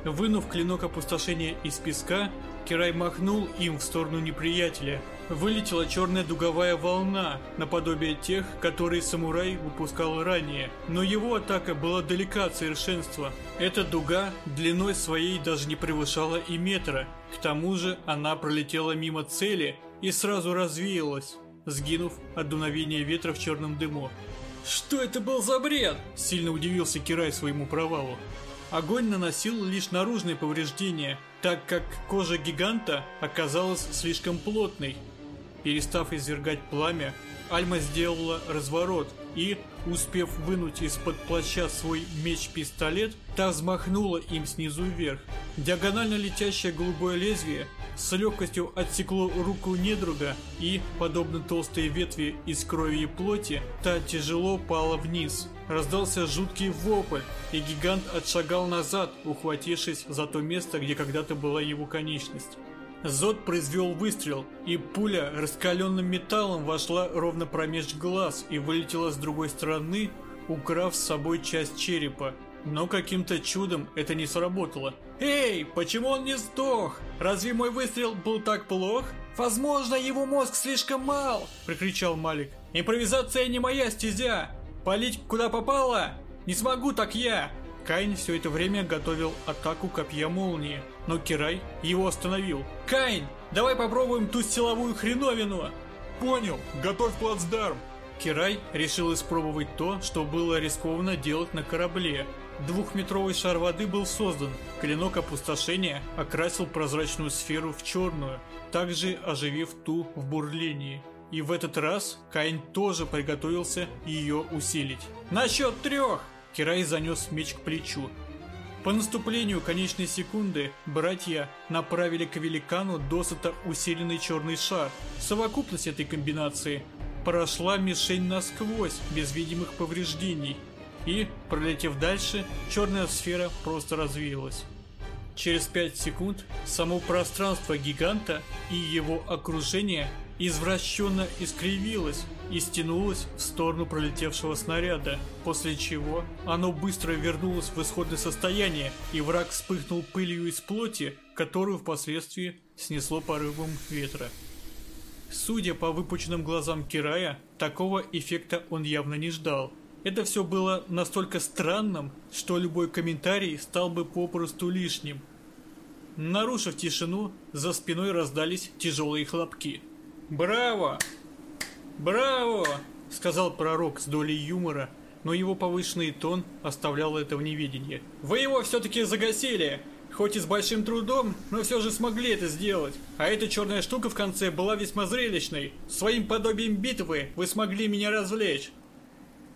Вынув клинок опустошения из песка, Кирай махнул им в сторону неприятеля. Вылетела черная дуговая волна, наподобие тех, которые самурай выпускал ранее. Но его атака была далека от совершенства. Эта дуга длиной своей даже не превышала и метра. К тому же она пролетела мимо цели и сразу развеялась, сгинув от дуновения ветра в черном дыму. «Что это был за бред?» – сильно удивился Кирай своему провалу. Огонь наносил лишь наружные повреждения, так как кожа гиганта оказалась слишком плотной. Перестав извергать пламя, Альма сделала разворот и, успев вынуть из-под плаща свой меч-пистолет, та взмахнула им снизу вверх. Диагонально летящее голубое лезвие с легкостью отсекло руку недруга и, подобно толстой ветви из крови и плоти, та тяжело пала вниз. Раздался жуткий вопль, и гигант отшагал назад, ухватившись за то место, где когда-то была его конечность. Зод произвел выстрел, и пуля раскаленным металлом вошла ровно промеж глаз и вылетела с другой стороны, украв с собой часть черепа. Но каким-то чудом это не сработало. «Эй, почему он не сдох? Разве мой выстрел был так плох?» «Возможно, его мозг слишком мал!» – прикричал Малик. «Импровизация не моя стезя! Полить куда попало? Не смогу так я!» Кайн все это время готовил атаку копья молнии, но Кирай его остановил. «Кайн, давай попробуем ту силовую хреновину!» «Понял, готовь плацдарм!» Кирай решил испробовать то, что было рискованно делать на корабле. Двухметровый шар воды был создан. Клинок опустошения окрасил прозрачную сферу в черную, также оживив ту в бурлении. И в этот раз Кайн тоже приготовился ее усилить. «На счет трех!» Кирай занес меч к плечу. По наступлению конечной секунды братья направили к великану досыта усиленный черный шар. Совокупность этой комбинации прошла мишень насквозь, без видимых повреждений. И, пролетев дальше, черная сфера просто развеялась. Через 5 секунд само пространство гиганта и его окружение извращенно искривилось и стянулось в сторону пролетевшего снаряда, после чего оно быстро вернулось в исходное состояние, и враг вспыхнул пылью из плоти, которую впоследствии снесло порывом ветра. Судя по выпученным глазам Кирая, такого эффекта он явно не ждал. Это все было настолько странным, что любой комментарий стал бы попросту лишним. Нарушив тишину, за спиной раздались тяжелые хлопки. «Браво! Браво!» — сказал пророк с долей юмора, но его повышенный тон оставлял это в неведении. «Вы его все-таки загасили! Хоть и с большим трудом, но все же смогли это сделать. А эта черная штука в конце была весьма зрелищной. Своим подобием битвы вы смогли меня развлечь.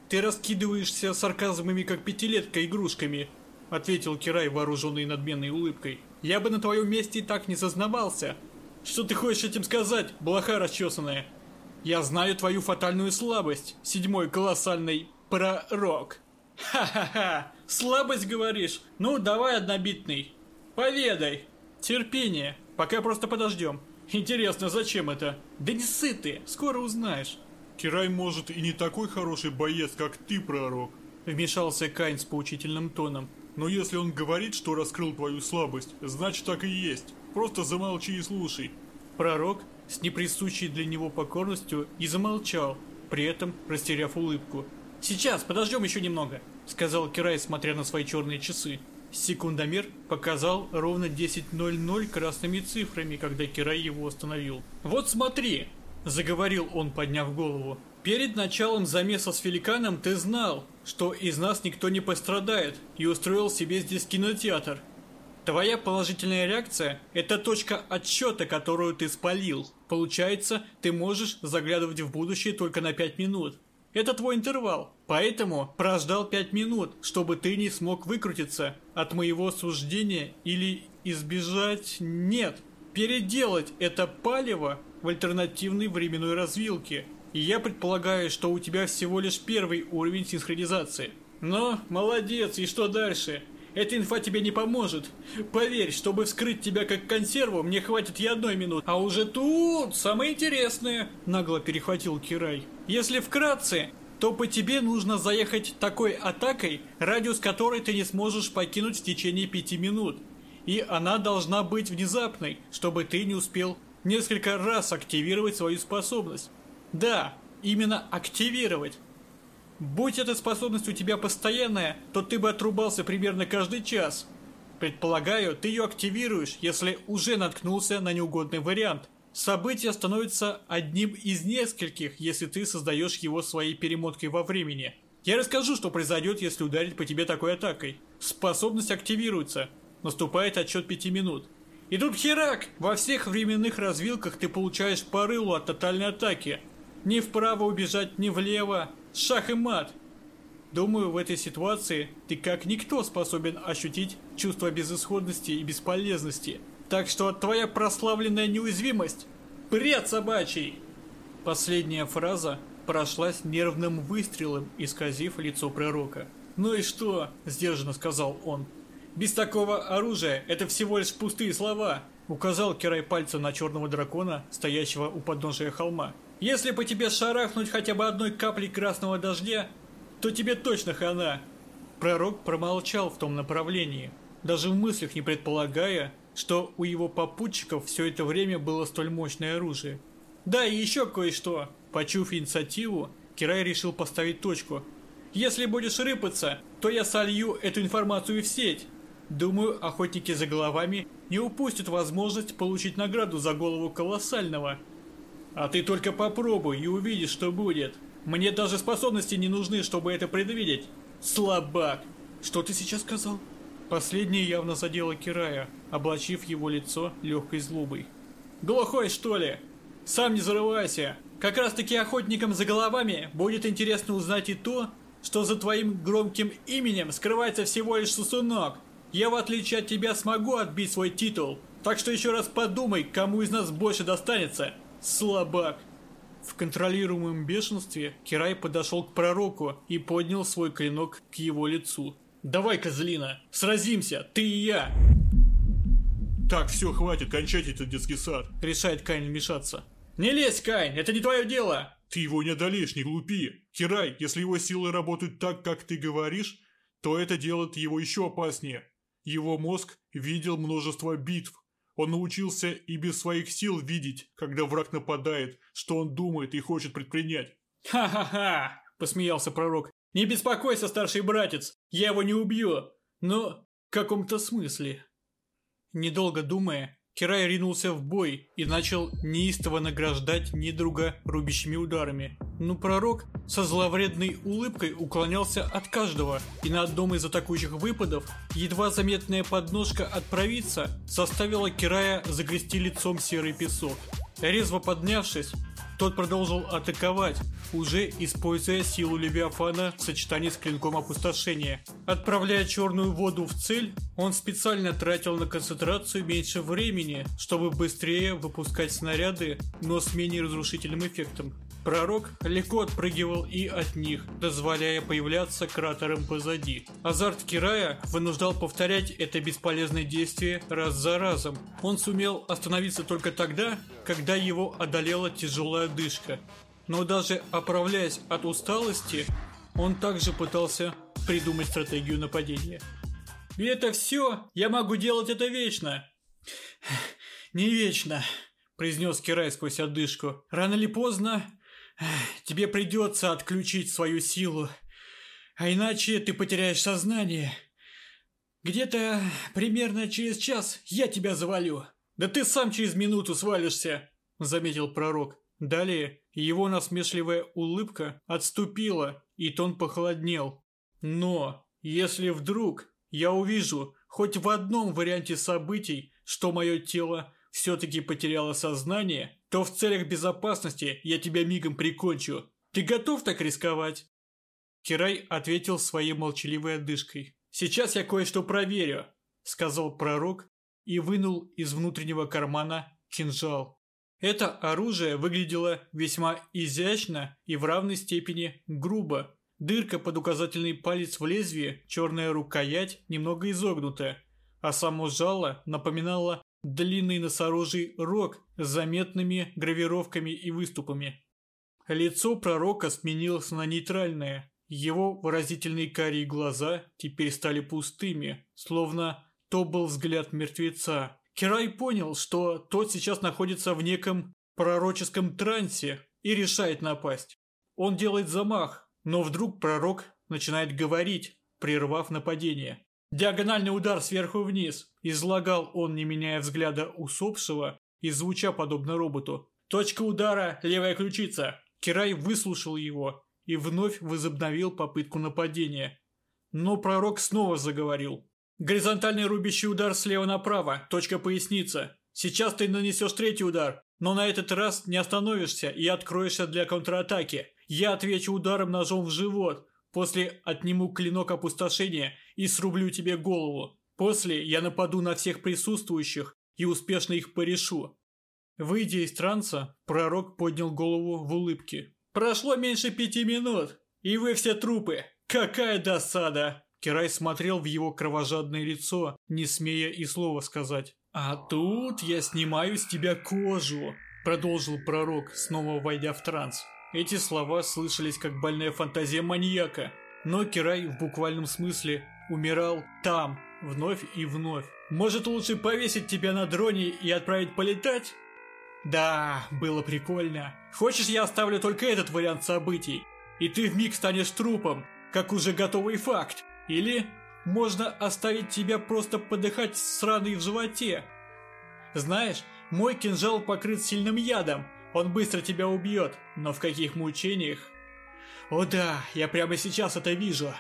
Ты раскидываешься сарказмами, как пятилетка, игрушками, ответил Кирай, вооруженный надменной улыбкой. Я бы на твоем месте и так не зазнавался. Что ты хочешь этим сказать, блоха расчесанная? Я знаю твою фатальную слабость, седьмой колоссальный пророк. Ха-ха-ха, слабость говоришь? Ну, давай однобитный. Поведай. Терпение. Пока просто подождем. Интересно, зачем это? Да не сыты, скоро узнаешь. Кирай может и не такой хороший боец, как ты, пророк. Вмешался Кайн с поучительным тоном. Но если он говорит, что раскрыл твою слабость, значит так и есть. Просто замолчи и слушай. Пророк с неприсущей для него покорностью и замолчал, при этом растеряв улыбку. «Сейчас, подождем еще немного», — сказал Кирай, смотря на свои черные часы. Секундомер показал ровно 10.00 красными цифрами, когда Кирай его остановил. «Вот смотри!» – заговорил он, подняв голову. «Перед началом замеса с великаном ты знал, что из нас никто не пострадает, и устроил себе здесь кинотеатр. Твоя положительная реакция – это точка отсчета, которую ты спалил. Получается, ты можешь заглядывать в будущее только на 5 минут. Это твой интервал. Поэтому прождал пять минут, чтобы ты не смог выкрутиться от моего суждения или избежать... Нет, переделать это палево в альтернативной временной развилке. И я предполагаю, что у тебя всего лишь первый уровень синхронизации. Но, молодец, и что дальше? Эта инфа тебе не поможет. Поверь, чтобы вскрыть тебя как консерву, мне хватит и одной минуты. А уже тут самое интересное, нагло перехватил Кирай. Если вкратце, то по тебе нужно заехать такой атакой, радиус которой ты не сможешь покинуть в течение пяти минут. И она должна быть внезапной, чтобы ты не успел несколько раз активировать свою способность. Да, именно активировать. Будь эта способность у тебя постоянная, то ты бы отрубался примерно каждый час. Предполагаю, ты ее активируешь, если уже наткнулся на неугодный вариант. Событие становится одним из нескольких, если ты создаешь его своей перемоткой во времени. Я расскажу, что произойдет, если ударить по тебе такой атакой. Способность активируется. Наступает отчет пяти минут. И тут херак! Во всех временных развилках ты получаешь порылу от тотальной атаки. Ни вправо убежать, ни влево. Шах и мат. Думаю, в этой ситуации ты как никто способен ощутить чувство безысходности и бесполезности. Так что твоя прославленная неуязвимость – бред собачий!» Последняя фраза прошлась нервным выстрелом, исказив лицо пророка. «Ну и что?» – сдержанно сказал он. «Без такого оружия это всего лишь пустые слова!» – указал Кирай пальцем на черного дракона, стоящего у подножия холма. «Если по тебе шарахнуть хотя бы одной каплей красного дождя, то тебе точно хана!» Пророк промолчал в том направлении, даже в мыслях не предполагая, что у его попутчиков все это время было столь мощное оружие. Да, и еще кое-что. Почув инициативу, Кирай решил поставить точку. Если будешь рыпаться, то я солью эту информацию в сеть. Думаю, охотники за головами не упустят возможность получить награду за голову колоссального. А ты только попробуй и увидишь, что будет. Мне даже способности не нужны, чтобы это предвидеть. Слабак! Что ты сейчас сказал? Последнее явно задело Кирая, облачив его лицо легкой злобой. «Глухой, что ли? Сам не зарывайся! Как раз таки охотникам за головами будет интересно узнать и то, что за твоим громким именем скрывается всего лишь сосунок. Я, в отличие от тебя, смогу отбить свой титул, так что еще раз подумай, кому из нас больше достанется. Слабак!» В контролируемом бешенстве Кирай подошел к пророку и поднял свой клинок к его лицу. «Давай, козлина, сразимся, ты и я!» «Так, все, хватит, кончайте этот детский сад!» Решает Кайн вмешаться. «Не лезь, Кайн, это не твое дело!» «Ты его не одолеешь, не глупи! Кирай, если его силы работают так, как ты говоришь, то это делает его еще опаснее. Его мозг видел множество битв. Он научился и без своих сил видеть, когда враг нападает, что он думает и хочет предпринять. «Ха-ха-ха!» – посмеялся пророк. «Не беспокойся, старший братец, я его не убью, но в каком-то смысле». Недолго думая, Кирай ринулся в бой и начал неистово награждать недруга рубящими ударами. Но пророк со зловредной улыбкой уклонялся от каждого, и на одном из атакующих выпадов едва заметная подножка от провидца заставила Кирая загрести лицом серый песок. Резво поднявшись, тот продолжил атаковать, уже используя силу Левиафана в сочетании с клинком опустошения. Отправляя черную воду в цель, он специально тратил на концентрацию меньше времени, чтобы быстрее выпускать снаряды, но с менее разрушительным эффектом. Пророк легко отпрыгивал и от них, дозволяя появляться кратерам позади. Азарт Кирая вынуждал повторять это бесполезное действие раз за разом. Он сумел остановиться только тогда, когда его одолела тяжелая дышка. Но даже оправляясь от усталости, он также пытался придумать стратегию нападения. И это все? Я могу делать это вечно? Не вечно, произнес Кирай сквозь одышку. Рано или поздно Тебе придется отключить свою силу, а иначе ты потеряешь сознание. Где-то примерно через час я тебя завалю. Да ты сам через минуту свалишься, заметил пророк. Далее его насмешливая улыбка отступила, и тон похолоднел. Но если вдруг я увижу хоть в одном варианте событий, что мое тело все-таки потеряло сознание, то в целях безопасности я тебя мигом прикончу. Ты готов так рисковать?» Кирай ответил своей молчаливой одышкой. «Сейчас я кое-что проверю», — сказал пророк и вынул из внутреннего кармана кинжал. Это оружие выглядело весьма изящно и в равной степени грубо. Дырка под указательный палец в лезвии, черная рукоять немного изогнутая, а само жало напоминало длинный носорожий рог с заметными гравировками и выступами. Лицо пророка сменилось на нейтральное. Его выразительные карие глаза теперь стали пустыми, словно то был взгляд мертвеца. Кирай понял, что тот сейчас находится в неком пророческом трансе и решает напасть. Он делает замах, но вдруг пророк начинает говорить, прервав нападение. Диагональный удар сверху вниз. Излагал он, не меняя взгляда усопшего и звуча подобно роботу. Точка удара – левая ключица. Кирай выслушал его и вновь возобновил попытку нападения. Но пророк снова заговорил. Горизонтальный рубящий удар слева направо, точка поясница. Сейчас ты нанесешь третий удар, но на этот раз не остановишься и откроешься для контратаки. Я отвечу ударом ножом в живот, после отниму клинок опустошения и срублю тебе голову. После я нападу на всех присутствующих и успешно их порешу. Выйдя из транса, пророк поднял голову в улыбке. «Прошло меньше пяти минут, и вы все трупы! Какая досада!» Кирай смотрел в его кровожадное лицо, не смея и слова сказать. «А тут я снимаю с тебя кожу», — продолжил пророк, снова войдя в транс. Эти слова слышались как больная фантазия маньяка, но Кирай в буквальном смысле умирал там, вновь и вновь. «Может лучше повесить тебя на дроне и отправить полетать?» «Да, было прикольно. Хочешь, я оставлю только этот вариант событий, и ты вмиг станешь трупом, как уже готовый факт. Или можно оставить тебя просто подыхать сраный в животе. Знаешь, мой кинжал покрыт сильным ядом, он быстро тебя убьет, но в каких мучениях? О да, я прямо сейчас это вижу.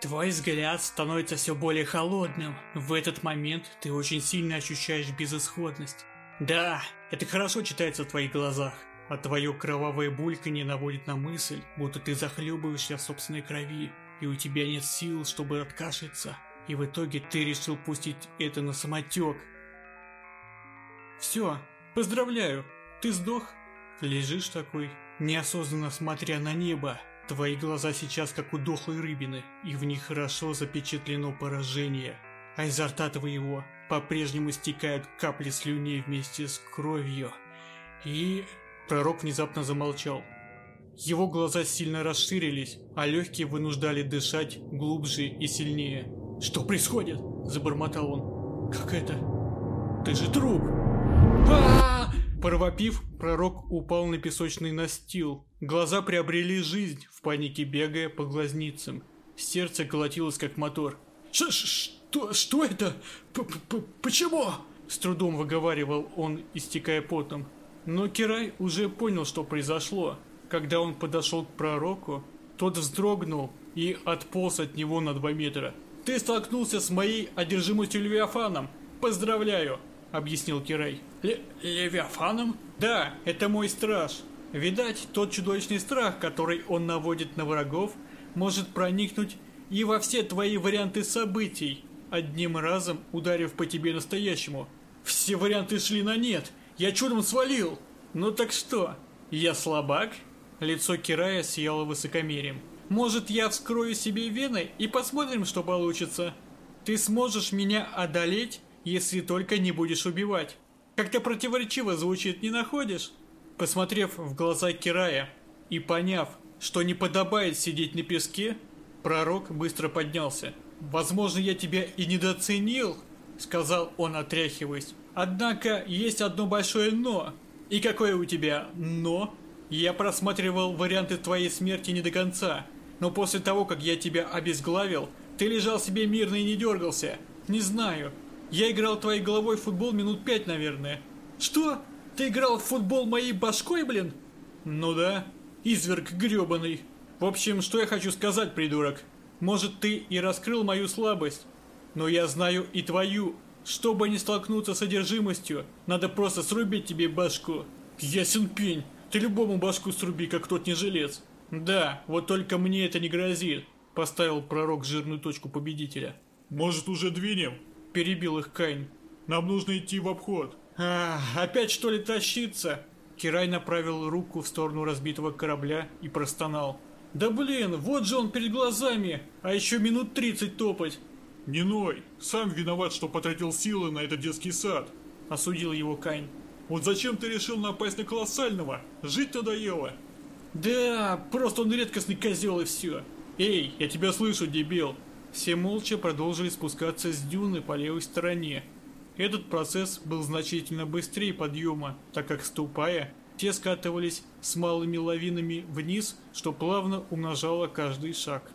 Твой взгляд становится все более холодным. В этот момент ты очень сильно ощущаешь безысходность. Да, это хорошо читается в твоих глазах. А твое кровавое бульканье наводит на мысль, будто ты захлебываешься в собственной крови, и у тебя нет сил, чтобы откашляться, и в итоге ты решил пустить это на самотек. Все, поздравляю, ты сдох. Лежишь такой, неосознанно смотря на небо. Твои глаза сейчас как у дохлой рыбины, и в них хорошо запечатлено поражение. А изо рта твоего по-прежнему стекают капли слюней вместе с кровью. И... Пророк внезапно замолчал. Его глаза сильно расширились, а легкие вынуждали дышать глубже и сильнее. «Что происходит?» – забормотал он. «Как это? Ты же труп!» а Провопив, пророк упал на песочный настил. Глаза приобрели жизнь, в панике бегая по глазницам. Сердце колотилось как мотор. Ш -ш «Что, что это? П -п Почему?» С трудом выговаривал он, истекая потом. Но Кирай уже понял, что произошло. Когда он подошел к пророку, тот вздрогнул и отполз от него на два метра. «Ты столкнулся с моей одержимостью Левиафаном! Поздравляю!» — объяснил Кирай. Ле «Левиафаном?» «Да, это мой страж. Видать, тот чудовищный страх, который он наводит на врагов, может проникнуть и во все твои варианты событий, одним разом ударив по тебе настоящему. Все варианты шли на нет, я чудом свалил. Ну так что, я слабак?» Лицо Кирая сияло высокомерием. «Может, я вскрою себе вены и посмотрим, что получится? Ты сможешь меня одолеть, если только не будешь убивать. Как-то противоречиво звучит, не находишь?» Посмотрев в глаза Кирая и поняв, что не подобает сидеть на песке, пророк быстро поднялся. «Возможно, я тебя и недооценил», — сказал он, отряхиваясь. «Однако есть одно большое «но». И какое у тебя «но»?» Я просматривал варианты твоей смерти не до конца, но после того, как я тебя обезглавил, ты лежал себе мирно и не дергался. Не знаю. Я играл твоей головой в футбол минут пять, наверное. Что? Ты играл в футбол моей башкой, блин? Ну да. Изверг гребаный. В общем, что я хочу сказать, придурок? Может, ты и раскрыл мою слабость, но я знаю и твою. Чтобы не столкнуться с одержимостью, надо просто срубить тебе башку. Ясен пень. Ты любому башку сруби, как тот не жилец. Да, вот только мне это не грозит. Поставил пророк жирную точку победителя. Может уже двинем? Перебил их Кайн. Нам нужно идти в обход. А, опять что ли тащиться? Кирай направил руку в сторону разбитого корабля и простонал. Да блин, вот же он перед глазами, а еще минут тридцать топать. Не ной, сам виноват, что потратил силы на этот детский сад. Осудил его Кайн. Вот зачем ты решил напасть на колоссального? Жить надоело. Да, просто он редкостный козел и все. Эй, я тебя слышу, дебил. Все молча продолжили спускаться с дюны по левой стороне. Этот процесс был значительно быстрее подъема, так как ступая, те скатывались с малыми лавинами вниз, что плавно умножало каждый шаг.